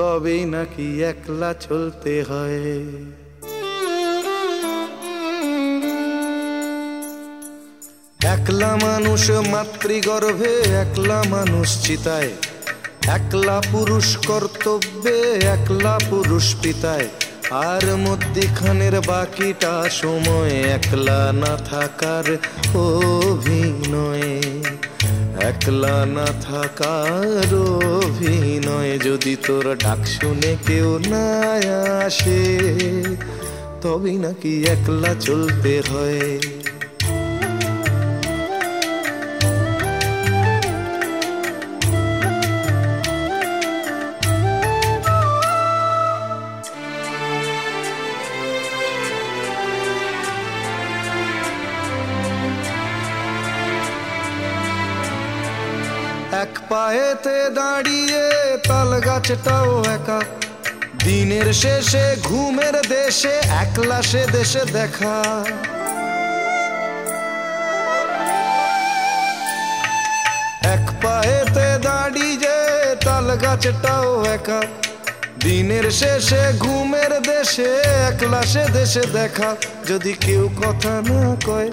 তবেই নাকি একলা চলতে হয়। একলা মানুষ মাতৃগর্ভে, একলা মানুষ চিতায়। একলা পুরুষ কর্তব্যে, একলা পুরুষ পিতায়। আর মধ্যিখানের বাকিটা সময় একলা না থাকার অভিনয়। একলা না থাকার অভিনয় যদি তোর ডাক শুনে কেউ না আসে তবে নাকি একলা চলতে হয়। এক পায়েতে দাঁড়িয়ে তাল গাছটাও একা। দিনের শেষে ঘুমের দেশে, একলা সে দেশে দেখা। এক পায়েতে দাঁড়িয়ে তাল গাছটাও একা। দিনের শেষে ঘুমের দেশে, একলা সে দেশে দেখা। যদি কেউ কথা না কয়,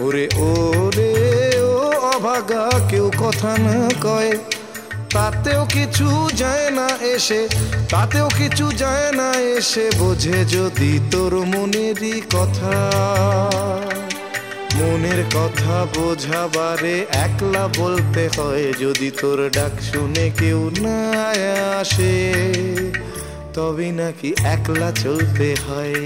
ওরে ওরে। অভাগা কেউ কথা না কয়। তাতেও কিছু যায় না এসে, তাতেও কিছু যায় না এসে বোঝে যদি তোর মনেরই কথা। মনের কথা বোঝাবারে একলা বলতে হয় যদি তোর ডাক শুনে কেউ না আসে তবে নাকি একলা চলতে হয়।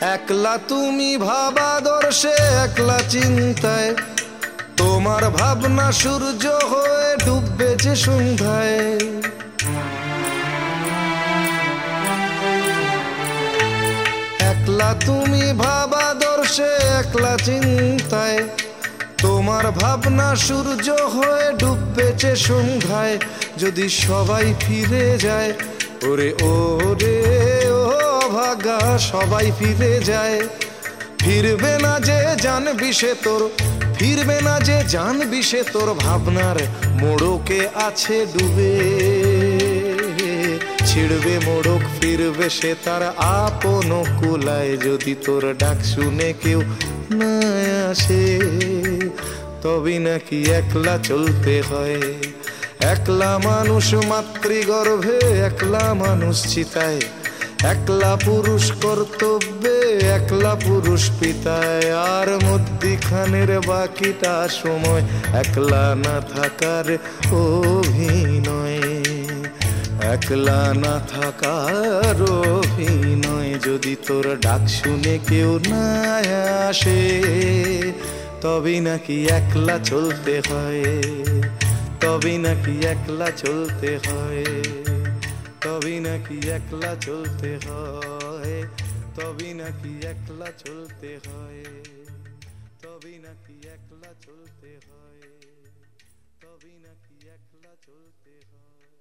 একলা তুমি ভাবাদর্শে, একলা চিন্তায়। তোমার ভাবনা সূর্য হয়ে ডুববে যে সন্ধ্যায়। একলা তুমি ভাবাদর্শে, একলা চিন্তায়। তোমার ভাবনা সূর্য হয়ে ডুববেছে সন্ধ্যায়। যদি সবাই ফিরে যায়, ওরে ওরে। ভাগা সবাই ফিরে যায়। ফিরবে না যে জানবি সে তোর, ফিরবে না যে জানবি সে তোর ভাবনার মোড়কে আছে ডুবে। ছিড়বে মোড়ক, ফিরবে সে তার আপন কুলায়। যদি তোর ডাক শুনে কেউ না আসে, তবে নাকি একলা চলতে হয়। একলা মানুষ মাতৃগর্ভে, একলা মানুষ চিতায়। একলা পুরুষ কর্তব্যে, একলা পুরুষ পিতায়। আর মধ্যিখানের বাকিটা সময় একলা না থাকার অভিনয়। একলা না থাকার অভিনয়, যদি তোর ডাক শুনে কেউ না আসে তবে নাকি একলা চলতে হয়। তবে নাকি একলা চলতে হয়। তবে নাকি একলা চলতে হয় তবে নাকি একলা চলতে হয় তবে নাকি একলা চলতে হয় তবে নাকি একলা চলতে হয়।